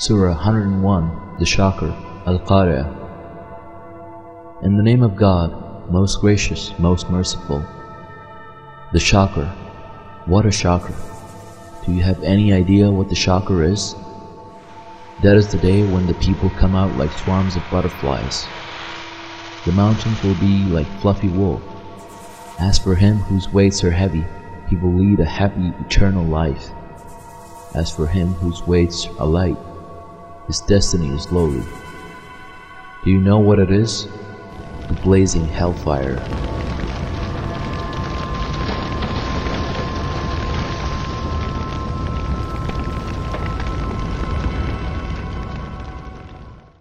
Surah 101, the Shocker, Al-Qari'ah. In the name of God, most gracious, most merciful. The Shocker. What a shocker. Do you have any idea what the shocker is? That is the day when the people come out like swarms of butterflies. The mountains will be like fluffy wool. As for him whose weights are heavy, he will lead a happy eternal life. As for him whose weights are light, his destiny is lowly. Do you know what it is? The blazing hellfire